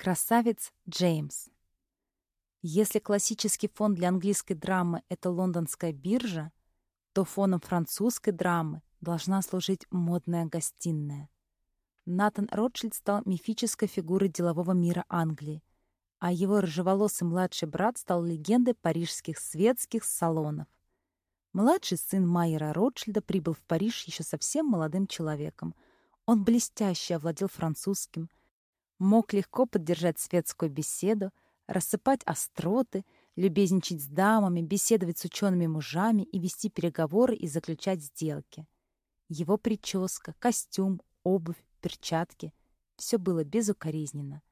Красавец Джеймс. Если классический фон для английской драмы — это лондонская биржа, то фоном французской драмы должна служить модная гостиная. Натан Ротшильд стал мифической фигурой делового мира Англии, а его рыжеволосый младший брат стал легендой парижских светских салонов. Младший сын Майера Ротшильда прибыл в Париж еще совсем молодым человеком. Он блестяще овладел французским, мог легко поддержать светскую беседу, рассыпать остроты, любезничать с дамами, беседовать с учеными мужами и вести переговоры и заключать сделки. Его прическа, костюм, обувь, перчатки — все было безукоризненно.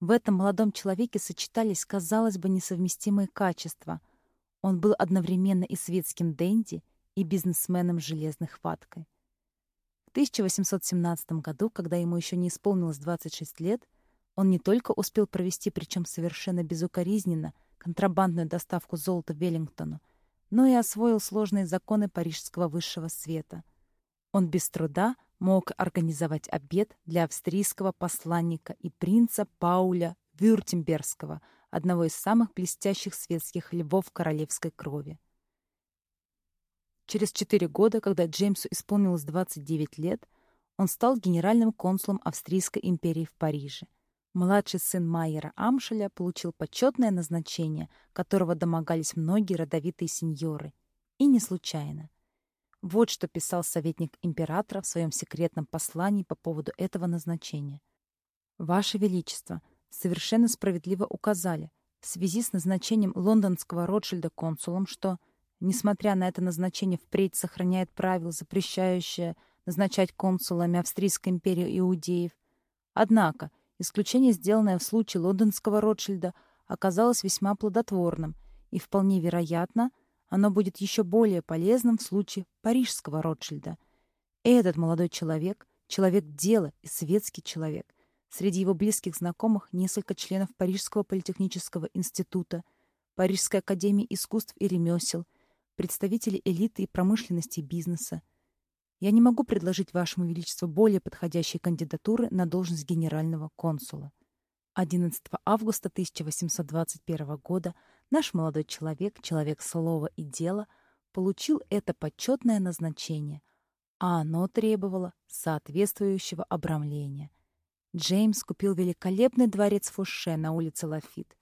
В этом молодом человеке сочетались, казалось бы, несовместимые качества. Он был одновременно и светским денди, и бизнесменом железной хваткой. В 1817 году, когда ему еще не исполнилось 26 лет, он не только успел провести, причем совершенно безукоризненно, контрабандную доставку золота Веллингтону, но и освоил сложные законы парижского высшего света. Он без труда мог организовать обед для австрийского посланника и принца Пауля Вюртембергского, одного из самых блестящих светских львов королевской крови. Через четыре года, когда Джеймсу исполнилось 29 лет, он стал генеральным консулом Австрийской империи в Париже. Младший сын Майера Амшеля получил почетное назначение, которого домогались многие родовитые сеньоры. И не случайно. Вот что писал советник императора в своем секретном послании по поводу этого назначения. «Ваше Величество, совершенно справедливо указали в связи с назначением лондонского Ротшильда консулом, что, несмотря на это назначение, впредь сохраняет правило, запрещающее назначать консулами Австрийской империи иудеев. Однако, исключение, сделанное в случае лондонского Ротшильда, оказалось весьма плодотворным и, вполне вероятно, — оно будет еще более полезным в случае парижского Ротшильда. Этот молодой человек — человек дела и светский человек. Среди его близких знакомых несколько членов Парижского политехнического института, Парижской академии искусств и ремесел, представители элиты и промышленности и бизнеса. Я не могу предложить Вашему Величеству более подходящей кандидатуры на должность генерального консула. 11 августа 1821 года наш молодой человек, человек слова и дела, получил это почетное назначение, а оно требовало соответствующего обрамления. Джеймс купил великолепный дворец Фуше на улице Лафит.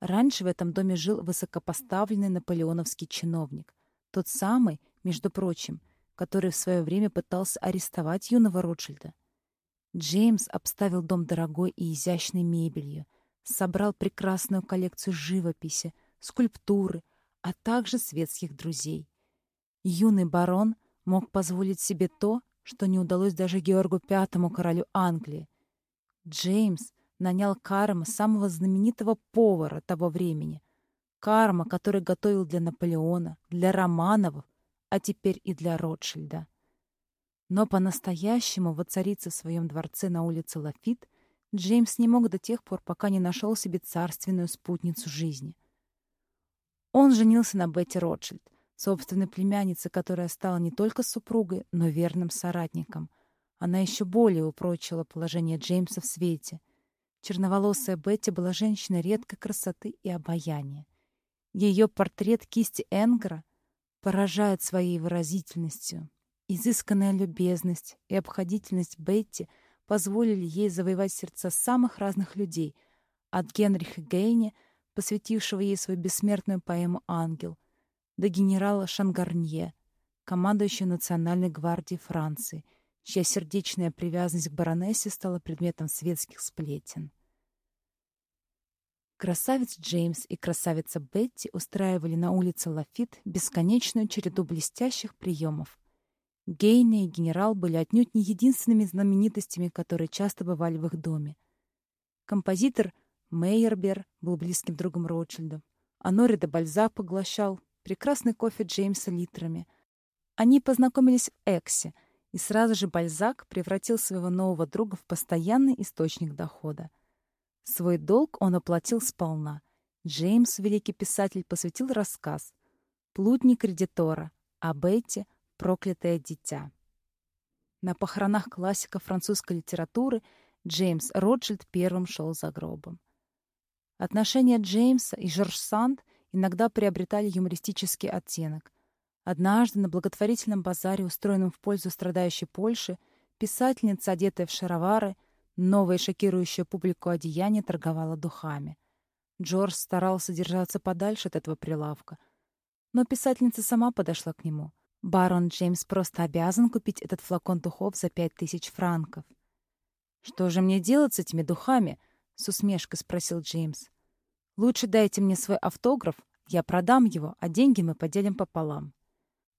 Раньше в этом доме жил высокопоставленный наполеоновский чиновник, тот самый, между прочим, который в свое время пытался арестовать юного Ротшильда. Джеймс обставил дом дорогой и изящной мебелью, собрал прекрасную коллекцию живописи, скульптуры, а также светских друзей. Юный барон мог позволить себе то, что не удалось даже Георгу V, королю Англии. Джеймс нанял Карма, самого знаменитого повара того времени. Карма, который готовил для Наполеона, для Романовых, а теперь и для Ротшильда. Но по-настоящему воцариться в своем дворце на улице Лафит Джеймс не мог до тех пор, пока не нашел себе царственную спутницу жизни. Он женился на Бетти Ротшильд, собственной племяннице, которая стала не только супругой, но верным соратником. Она еще более упрочила положение Джеймса в свете. Черноволосая Бетти была женщиной редкой красоты и обаяния. Ее портрет кисти Энгера поражает своей выразительностью, Изысканная любезность и обходительность Бетти позволили ей завоевать сердца самых разных людей, от Генриха Гейне, посвятившего ей свою бессмертную поэму «Ангел», до генерала Шангарнье, командующего Национальной гвардией Франции, чья сердечная привязанность к баронессе стала предметом светских сплетен. Красавец Джеймс и красавица Бетти устраивали на улице Лафит бесконечную череду блестящих приемов — Гейна и генерал были отнюдь не единственными знаменитостями, которые часто бывали в их доме. Композитор Мейербер был близким другом Ротшильда, а Нори де Бальзак поглощал прекрасный кофе Джеймса литрами. Они познакомились в Эксе, и сразу же Бальзак превратил своего нового друга в постоянный источник дохода. Свой долг он оплатил сполна. Джеймс, великий писатель, посвятил рассказ «Плутни кредитора», а Бетти — проклятое дитя. На похоронах классика французской литературы Джеймс Ротшильд первым шел за гробом. Отношения Джеймса и Жорж Санд иногда приобретали юмористический оттенок. Однажды на благотворительном базаре, устроенном в пользу страдающей Польши, писательница, одетая в шаровары, новое шокирующее публику одеяние, торговала духами. Джордж старался держаться подальше от этого прилавка. Но писательница сама подошла к нему. Барон Джеймс просто обязан купить этот флакон духов за пять тысяч франков. «Что же мне делать с этими духами?» — с усмешкой спросил Джеймс. «Лучше дайте мне свой автограф, я продам его, а деньги мы поделим пополам».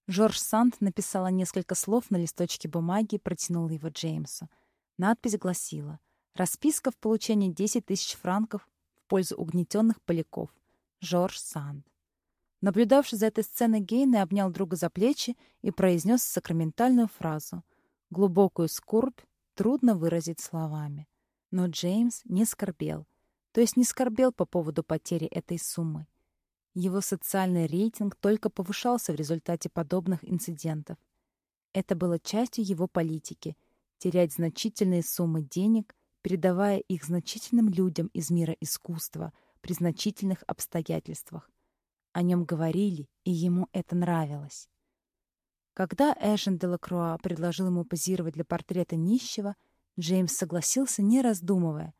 Жорж Санд написала несколько слов на листочке бумаги и протянула его Джеймсу. Надпись гласила «Расписка в получении 10 тысяч франков пользу угнетенных поляков. Жорж Санд. Наблюдавший за этой сценой Гейне обнял друга за плечи и произнес сакраментальную фразу. Глубокую скорбь трудно выразить словами. Но Джеймс не скорбел. То есть не скорбел по поводу потери этой суммы. Его социальный рейтинг только повышался в результате подобных инцидентов. Это было частью его политики — терять значительные суммы денег передавая их значительным людям из мира искусства при значительных обстоятельствах. О нем говорили, и ему это нравилось. Когда Эшен де Лакруа предложил ему позировать для портрета нищего, Джеймс согласился, не раздумывая.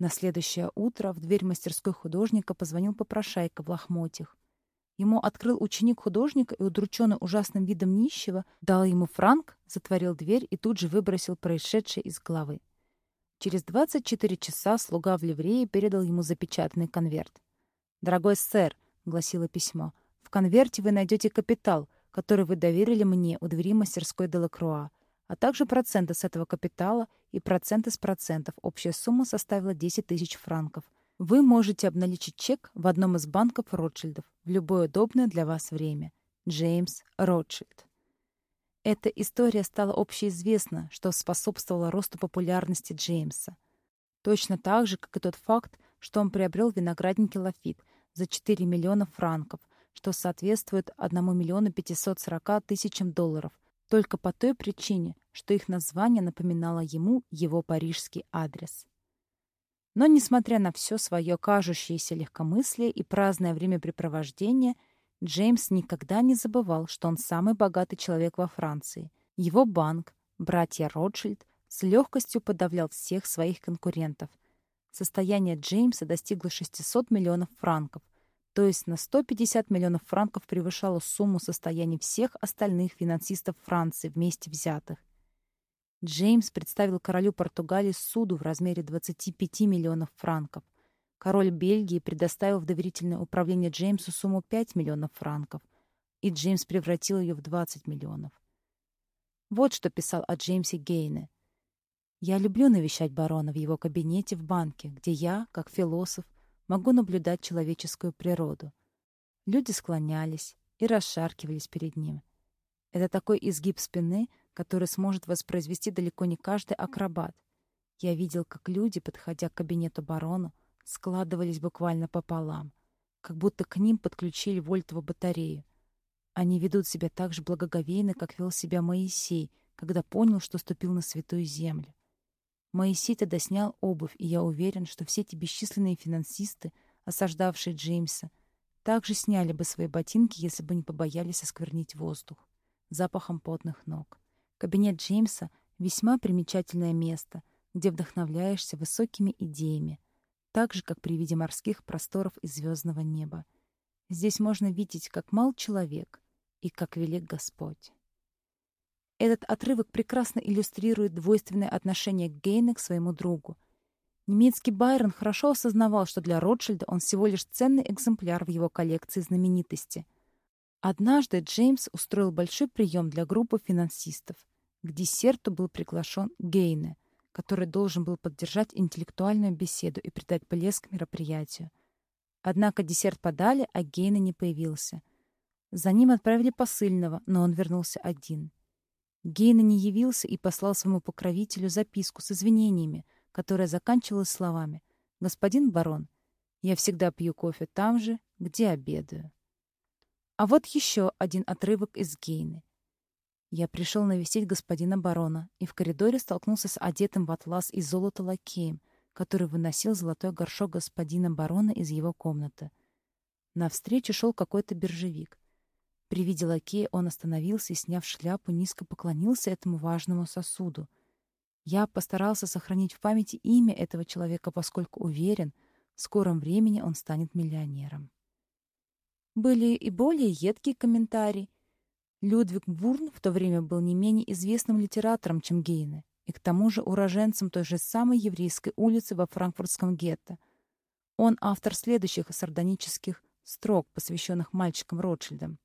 На следующее утро в дверь мастерской художника позвонил попрошайка в лохмотьях. Ему открыл ученик художника и, удрученный ужасным видом нищего, дал ему франк, затворил дверь и тут же выбросил происшедшее из головы. Через 24 часа слуга в ливрее передал ему запечатанный конверт. «Дорогой сэр», — гласило письмо, — «в конверте вы найдете капитал, который вы доверили мне у двери мастерской Делакруа, а также проценты с этого капитала и проценты с процентов. Общая сумма составила 10 тысяч франков. Вы можете обналичить чек в одном из банков Ротшильдов в любое удобное для вас время. Джеймс Ротшильд. Эта история стала общеизвестна, что способствовало росту популярности Джеймса. Точно так же, как и тот факт, что он приобрел виноградники Лафит за 4 миллиона франков, что соответствует 1 миллиону 540 тысячам долларов, только по той причине, что их название напоминало ему его парижский адрес. Но, несмотря на все свое кажущееся легкомыслие и праздное времяпрепровождение – Джеймс никогда не забывал, что он самый богатый человек во Франции. Его банк, братья Ротшильд, с легкостью подавлял всех своих конкурентов. Состояние Джеймса достигло 600 миллионов франков, то есть на 150 миллионов франков превышало сумму состояний всех остальных финансистов Франции вместе взятых. Джеймс представил королю Португалии суду в размере 25 миллионов франков – Король Бельгии предоставил в доверительное управление Джеймсу сумму 5 миллионов франков, и Джеймс превратил ее в 20 миллионов. Вот что писал о Джеймсе Гейне. «Я люблю навещать барона в его кабинете в банке, где я, как философ, могу наблюдать человеческую природу. Люди склонялись и расшаркивались перед ним. Это такой изгиб спины, который сможет воспроизвести далеко не каждый акробат. Я видел, как люди, подходя к кабинету барона, складывались буквально пополам, как будто к ним подключили вольтовую батарею. Они ведут себя так же благоговейно, как вел себя Моисей, когда понял, что ступил на святую землю. Моисей тогда снял обувь, и я уверен, что все эти бесчисленные финансисты, осаждавшие Джеймса, также сняли бы свои ботинки, если бы не побоялись осквернить воздух запахом потных ног. Кабинет Джеймса — весьма примечательное место, где вдохновляешься высокими идеями, так же, как при виде морских просторов и звездного неба. Здесь можно видеть, как мал человек и как велик Господь. Этот отрывок прекрасно иллюстрирует двойственное отношение Гейна к своему другу. Немецкий Байрон хорошо осознавал, что для Ротшильда он всего лишь ценный экземпляр в его коллекции знаменитости. Однажды Джеймс устроил большой прием для группы финансистов. К десерту был приглашен Гейне — который должен был поддержать интеллектуальную беседу и придать блеск мероприятию. Однако десерт подали, а Гейна не появился. За ним отправили посыльного, но он вернулся один. Гейна не явился и послал своему покровителю записку с извинениями, которая заканчивалась словами «Господин барон, я всегда пью кофе там же, где обедаю». А вот еще один отрывок из Гейны. Я пришел навестить господина барона и в коридоре столкнулся с одетым в атлас и золото лакеем, который выносил золотой горшок господина барона из его комнаты. Навстречу шел какой-то биржевик. При виде лакея он остановился и, сняв шляпу, низко поклонился этому важному сосуду. Я постарался сохранить в памяти имя этого человека, поскольку уверен, в скором времени он станет миллионером. Были и более едкие комментарии. Людвиг Бурн в то время был не менее известным литератором, чем Гейне, и к тому же уроженцем той же самой еврейской улицы во франкфуртском гетто. Он автор следующих сардонических строк, посвященных мальчикам Ротшильдам.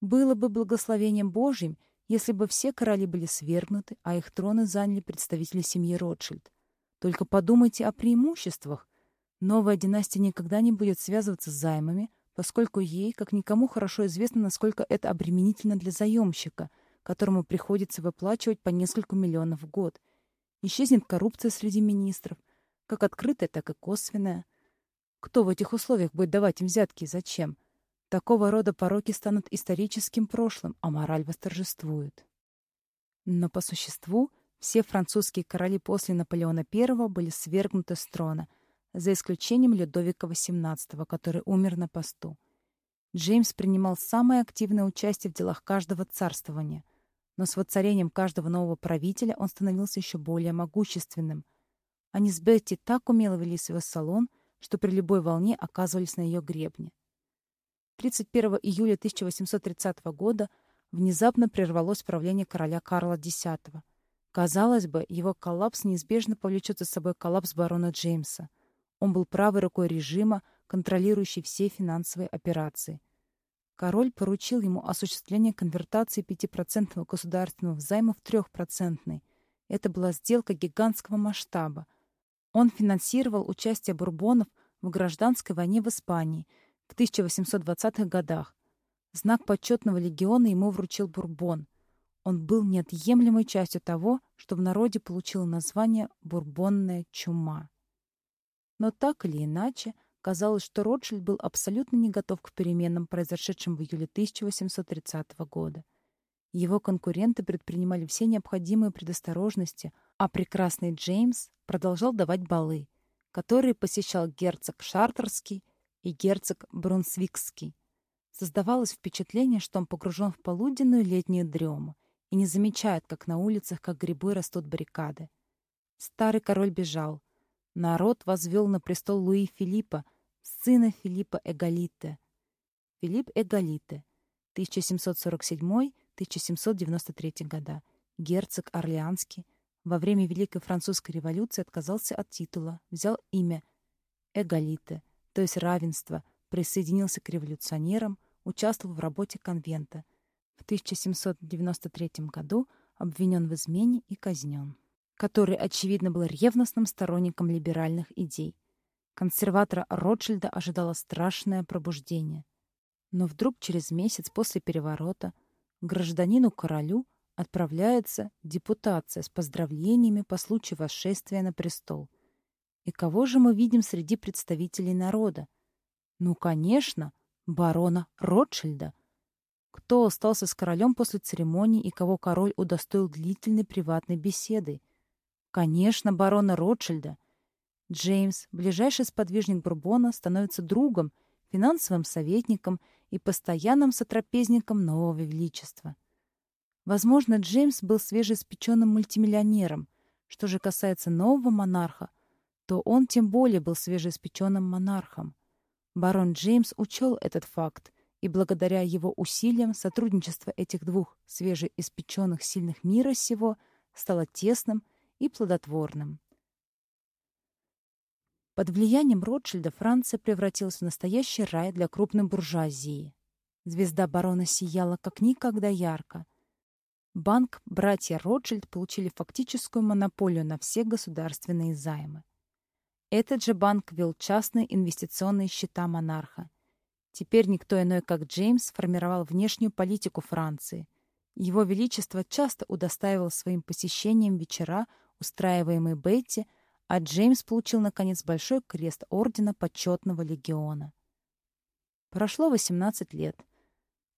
«Было бы благословением Божьим, если бы все короли были свергнуты, а их троны заняли представители семьи Ротшильд. Только подумайте о преимуществах. Новая династия никогда не будет связываться с займами, поскольку ей, как никому, хорошо известно, насколько это обременительно для заемщика, которому приходится выплачивать по несколько миллионов в год. Исчезнет коррупция среди министров, как открытая, так и косвенная. Кто в этих условиях будет давать им взятки и зачем? Такого рода пороки станут историческим прошлым, а мораль восторжествует. Но по существу все французские короли после Наполеона I были свергнуты с трона, за исключением Людовика XVIII, который умер на посту. Джеймс принимал самое активное участие в делах каждого царствования, но с воцарением каждого нового правителя он становился еще более могущественным. Они с Бетти так умело вели свой салон — что при любой волне оказывались на ее гребне. 31 июля 1830 года внезапно прервалось правление короля Карла X. Казалось бы, его коллапс неизбежно повлечет за собой коллапс барона Джеймса. Он был правой рукой режима, контролирующей все финансовые операции. Король поручил ему осуществление конвертации 5% государственного займа в 3%. Это была сделка гигантского масштаба, он финансировал участие бурбонов в гражданской войне в Испании в 1820-х годах. Знак почетного легиона ему вручил Бурбон. Он был неотъемлемой частью того, что в народе получило название «бурбонная чума». Но так или иначе, казалось, что Ротшильд был абсолютно не готов к переменам, произошедшим в июле 1830 года. Его конкуренты предпринимали все необходимые предосторожности, а прекрасный Джеймс продолжал давать балы, которые посещал герцог Шартерский и герцог Брунсвикский. Создавалось впечатление, что он погружен в полуденную летнюю дрему и не замечает, как на улицах, как грибы, растут баррикады. Старый король бежал. Народ возвел на престол Луи Филиппа, сына Филиппа Эгалите. Филипп Эгалите, 1747-1793 года, герцог Орлеанский, во время Великой Французской революции отказался от титула, взял имя Эгалите, то есть равенство, присоединился к революционерам, участвовал в работе конвента. В 1793 году обвинен в измене и казнен, который, очевидно, был ревностным сторонником либеральных идей. Консерватора Ротшильда ожидало страшное пробуждение. Но вдруг через месяц после переворота гражданину-королю отправляется депутация с поздравлениями по случаю восшествия на престол. И кого же мы видим среди представителей народа? Ну, конечно, барона Ротшильда. Кто остался с королем после церемонии и кого король удостоил длительной приватной беседой? Конечно, барона Ротшильда. Джеймс, ближайший сподвижник Бурбона, становится другом, финансовым советником и постоянным сотрапезником нового величества. Возможно, Джеймс был свежеиспеченным мультимиллионером. Что же касается нового монарха, то он тем более был свежеиспеченным монархом. Барон Джеймс учел этот факт, и благодаря его усилиям сотрудничество этих двух свежеиспеченных сильных мира сего стало тесным и плодотворным. Под влиянием Ротшильда Франция превратилась в настоящий рай для крупной буржуазии. Звезда барона сияла как никогда ярко — Банк братья Ротшильд получили фактическую монополию на все государственные займы. Этот же банк вел частные инвестиционные счета монарха. Теперь никто иной, как Джеймс, формировал внешнюю политику Франции. Его Величество часто удостаивал своим посещением вечера, устраиваемые Бетти, а Джеймс получил, наконец, большой крест Ордена Почетного Легиона. Прошло 18 лет.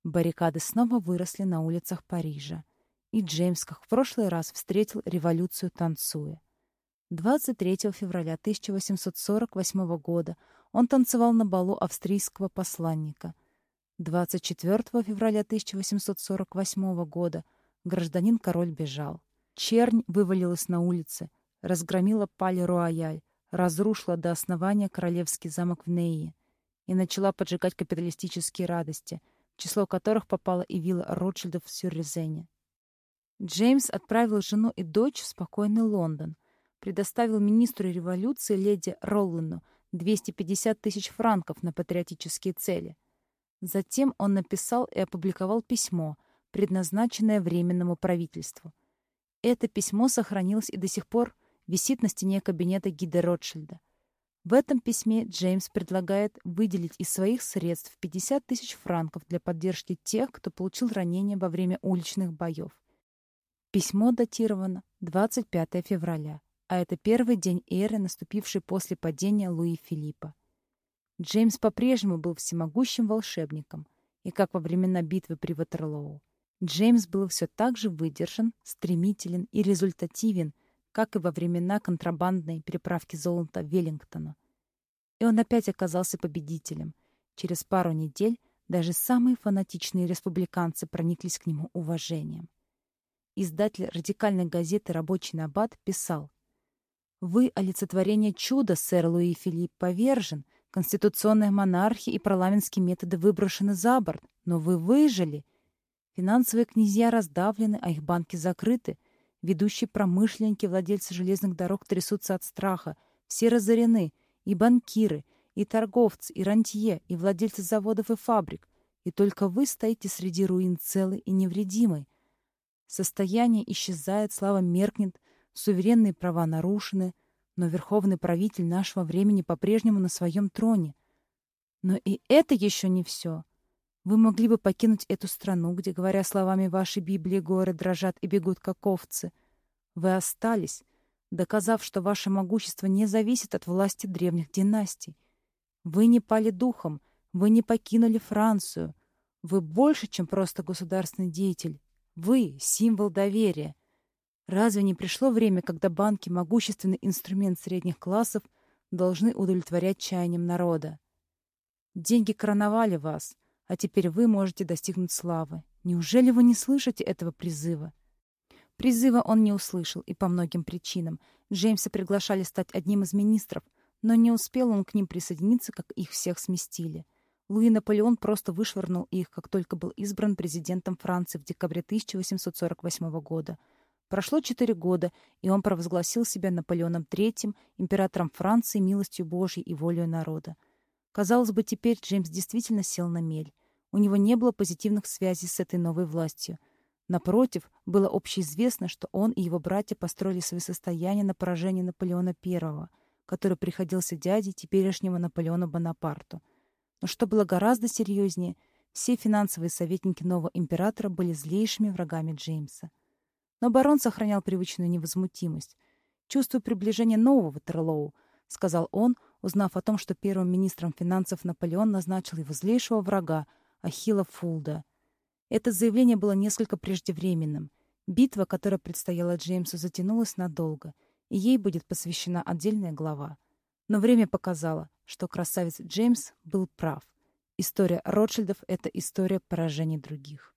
Баррикады снова выросли на улицах Парижа. И Джеймс, как в прошлый раз, встретил революцию танцуя. 23 февраля 1848 года он танцевал на балу австрийского посланника. 24 февраля 1848 года гражданин-король бежал. Чернь вывалилась на улицы, разгромила Пале-Рояль, разрушила до основания королевский замок в Нее и начала поджигать капиталистические радости, в число которых попала и вилла Ротшильдов в Сюррезене. Джеймс отправил жену и дочь в спокойный Лондон, предоставил министру революции леди Роллену 250 тысяч франков на патриотические цели. Затем он написал и опубликовал письмо, предназначенное Временному правительству. Это письмо сохранилось и до сих пор висит на стене кабинета Гида Ротшильда. В этом письме Джеймс предлагает выделить из своих средств 50 тысяч франков для поддержки тех, кто получил ранения во время уличных боев. Письмо датировано 25 февраля, а это первый день эры, наступивший после падения Луи Филиппа. Джеймс по-прежнему был всемогущим волшебником, и как во времена битвы при Ватерлоу. Джеймс был все так же выдержан, стремителен и результативен, как и во времена контрабандной переправки золота в Веллингтону. И он опять оказался победителем. Через пару недель даже самые фанатичные республиканцы прониклись к нему уважением. Издатель радикальной газеты «Рабочий набат» писал «Вы — олицетворение чуда, сэр Луи Филипп повержен, конституционная монархия и парламентские методы выброшены за борт, но вы выжили. Финансовые князья раздавлены, а их банки закрыты. Ведущие промышленники, владельцы железных дорог трясутся от страха. Все разорены. И банкиры, и торговцы, и рантье, и владельцы заводов и фабрик. И только вы стоите среди руин целый и невредимый. Состояние исчезает, слава меркнет, суверенные права нарушены, но верховный правитель нашего времени по-прежнему на своем троне. Но и это еще не все. Вы могли бы покинуть эту страну, где, говоря словами вашей Библии, горы дрожат и бегут, как овцы. Вы остались, доказав, что ваше могущество не зависит от власти древних династий. Вы не пали духом, вы не покинули Францию. Вы больше, чем просто государственный деятель. Вы — символ доверия. Разве не пришло время, когда банки, могущественный инструмент средних классов, должны удовлетворять чаяниям народа? Деньги короновали вас — а теперь вы можете достигнуть славы. Неужели вы не слышите этого призыва? Призыва он не услышал, и по многим причинам. Джеймса приглашали стать одним из министров, но не успел он к ним присоединиться, как их всех сместили. Луи Наполеон просто вышвырнул их, как только был избран президентом Франции в декабре 1848 года. Прошло четыре года, и он провозгласил себя Наполеоном III, императором Франции, милостью Божьей и волей народа. Казалось бы, теперь Джеймс действительно сел на мель. У него не было позитивных связей с этой новой властью. Напротив, было общеизвестно, что он и его братья построили свои состояния на поражении Наполеона I, который приходился дядей теперешнего Наполеона Бонапарту. Но что было гораздо серьезнее, все финансовые советники нового императора были злейшими врагами Джеймса. Но барон сохранял привычную невозмутимость. «Чувствую приближение нового Ватерлоу», — сказал он, узнав о том, что первым министром финансов Наполеон назначил его злейшего врага, Ахилла Фулда. Это заявление было несколько преждевременным. Битва, которая предстояла Джеймсу, затянулась надолго, и ей будет посвящена отдельная глава. Но время показало, что красавец Джеймс был прав. История Ротшильдов — это история поражений других.